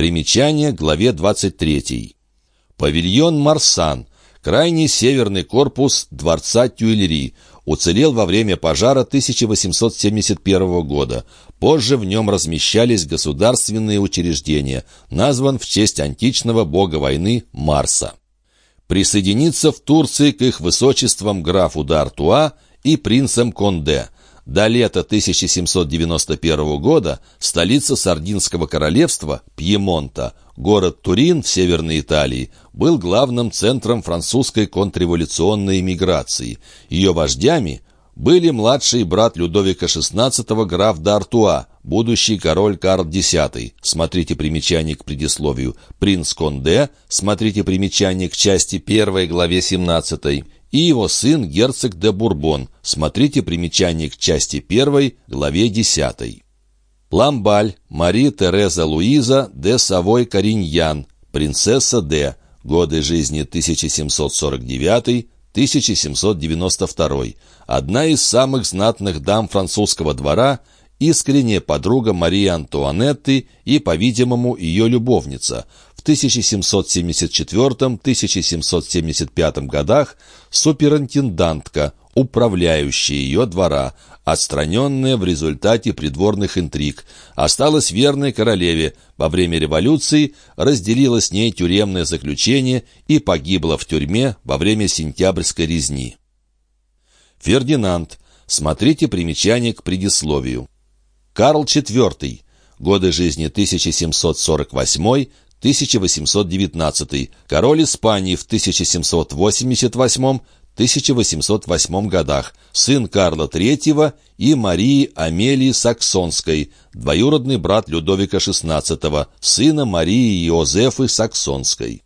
Примечание к главе 23. Павильон «Марсан» — крайний северный корпус дворца Тюильри — уцелел во время пожара 1871 года. Позже в нем размещались государственные учреждения, назван в честь античного бога войны Марса. Присоединиться в Турции к их высочествам графу д'Артуа и принцам Конде – до лета 1791 года столица Сардинского королевства, Пьемонта, город Турин в Северной Италии, был главным центром французской контрреволюционной миграции. Ее вождями были младший брат Людовика XVI граф д'Артуа, будущий король Карл X, смотрите примечание к предисловию, принц Конде, смотрите примечание к части 1 главе 17, и его сын герцог де Бурбон. Смотрите примечание к части 1, главе 10. Ламбаль, Мари Тереза Луиза де Савой Кариньян, принцесса де, годы жизни 1749-1792, одна из самых знатных дам французского двора, искренняя подруга Марии Антуанетты и, по-видимому, ее любовница – в 1774-1775 годах суперинтендантка, управляющая ее двора, отстраненная в результате придворных интриг, осталась верной королеве, во время революции разделила с ней тюремное заключение и погибла в тюрьме во время сентябрьской резни. Фердинанд. Смотрите примечание к предисловию. Карл IV. Годы жизни 1748 1819, король Испании в 1788-1808 годах, сын Карла III и Марии Амелии Саксонской, двоюродный брат Людовика XVI, сына Марии Иозефы Саксонской.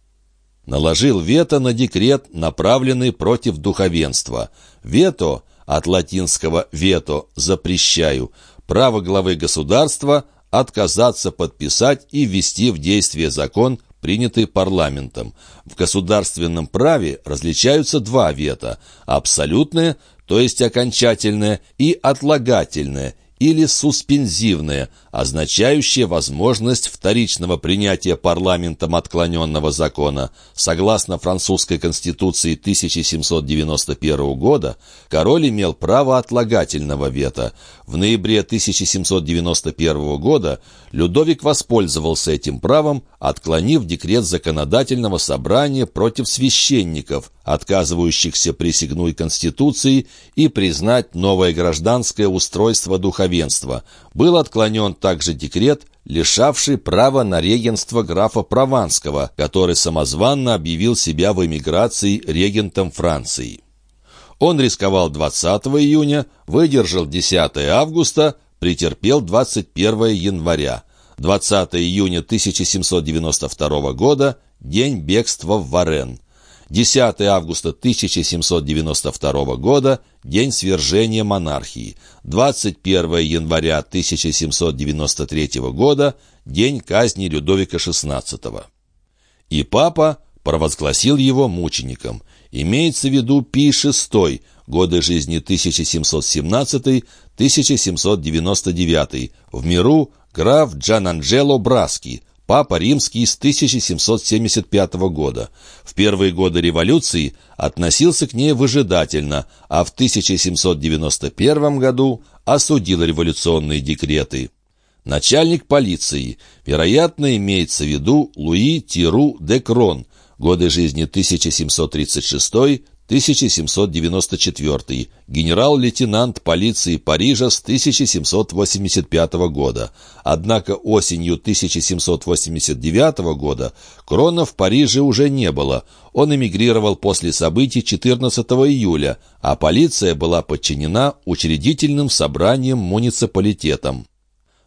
Наложил вето на декрет, направленный против духовенства. Вето, от латинского «вето» – «запрещаю», право главы государства отказаться подписать и ввести в действие закон, принятый парламентом. В государственном праве различаются два вето – абсолютное, то есть окончательное, и отлагательное, или суспензивное, означающее возможность вторичного принятия парламентом отклоненного закона. Согласно французской конституции 1791 года, король имел право отлагательного вето. В ноябре 1791 года Людовик воспользовался этим правом, отклонив декрет законодательного собрания против священников, отказывающихся присягнуть Конституции и признать новое гражданское устройство духовенства. Был отклонен также декрет, лишавший права на регенство графа Прованского, который самозванно объявил себя в эмиграции регентом Франции. Он рисковал 20 июня, выдержал 10 августа, претерпел 21 января. 20 июня 1792 года – день бегства в Варен. 10 августа 1792 года – день свержения монархии. 21 января 1793 года – день казни Людовика XVI. И папа провозгласил его мучеником. Имеется в виду Пий VI, годы жизни 1717-1799, в миру граф Джананджело Браски – Папа Римский с 1775 года. В первые годы революции относился к ней выжидательно, а в 1791 году осудил революционные декреты. Начальник полиции, вероятно, имеется в виду Луи Тиру де Крон, годы жизни 1736 1794, генерал-лейтенант полиции Парижа с 1785 года. Однако осенью 1789 года Крона в Париже уже не было. Он эмигрировал после событий 14 июля, а полиция была подчинена учредительным собранием муниципалитетом.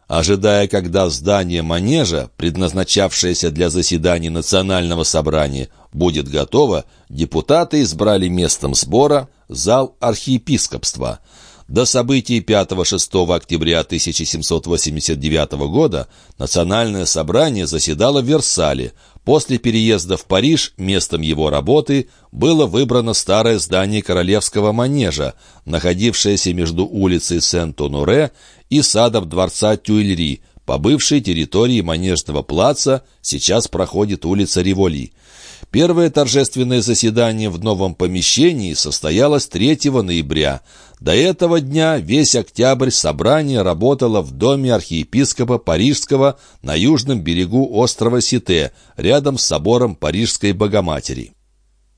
Ожидая, когда здание манежа, предназначавшееся для заседаний национального собрания, будет готово, депутаты избрали местом сбора зал архиепископства. До событий 5-6 октября 1789 года Национальное собрание заседало в Версале. После переезда в Париж местом его работы было выбрано старое здание королевского манежа, находившееся между улицей Сент-Онуре и садом дворца Тюильри, По бывшей территории Манежного плаца сейчас проходит улица Револи. Первое торжественное заседание в новом помещении состоялось 3 ноября. До этого дня весь октябрь собрание работало в доме архиепископа Парижского на южном берегу острова Сите, рядом с собором Парижской Богоматери.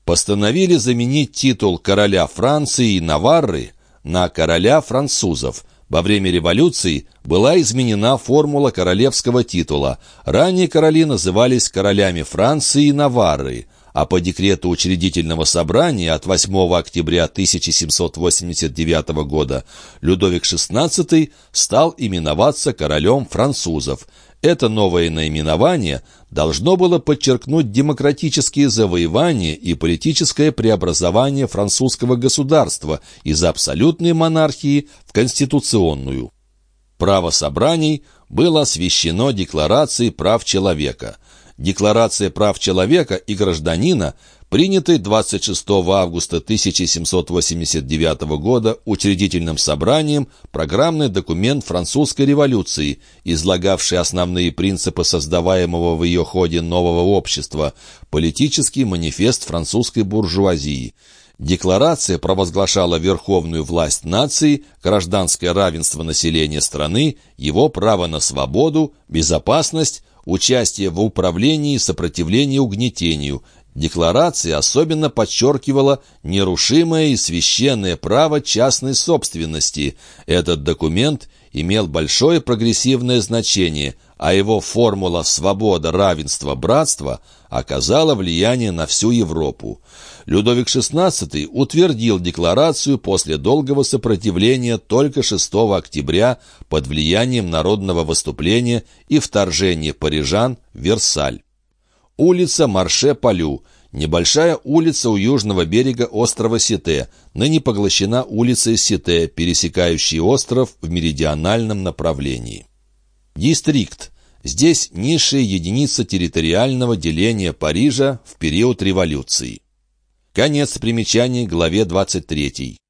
Постановили заменить титул короля Франции и Наварры на короля французов. Во время революции была изменена формула королевского титула. Ранее короли назывались королями Франции и Наварры, а по декрету учредительного собрания от 8 октября 1789 года Людовик XVI стал именоваться королем французов. Это новое наименование должно было подчеркнуть демократические завоевания и политическое преобразование французского государства из абсолютной монархии в конституционную. Право собраний было освящено Декларацией прав человека. Декларация прав человека и гражданина принятый 26 августа 1789 года учредительным собранием программный документ французской революции, излагавший основные принципы создаваемого в ее ходе нового общества, политический манифест французской буржуазии. Декларация провозглашала верховную власть нации, гражданское равенство населения страны, его право на свободу, безопасность, участие в управлении и сопротивление угнетению, Декларация особенно подчеркивала нерушимое и священное право частной собственности. Этот документ имел большое прогрессивное значение, а его формула «свобода, равенство, братство» оказала влияние на всю Европу. Людовик XVI утвердил декларацию после долгого сопротивления только 6 октября под влиянием народного выступления и вторжения парижан в Версаль. Улица Марше-Полю. Небольшая улица у южного берега острова Сите, ныне поглощена улицей Сите, пересекающей остров в меридиональном направлении. Дистрикт. Здесь низшая единица территориального деления Парижа в период революции. Конец примечаний главе 23.